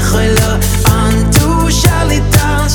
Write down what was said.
שחולה, אנטו שליטה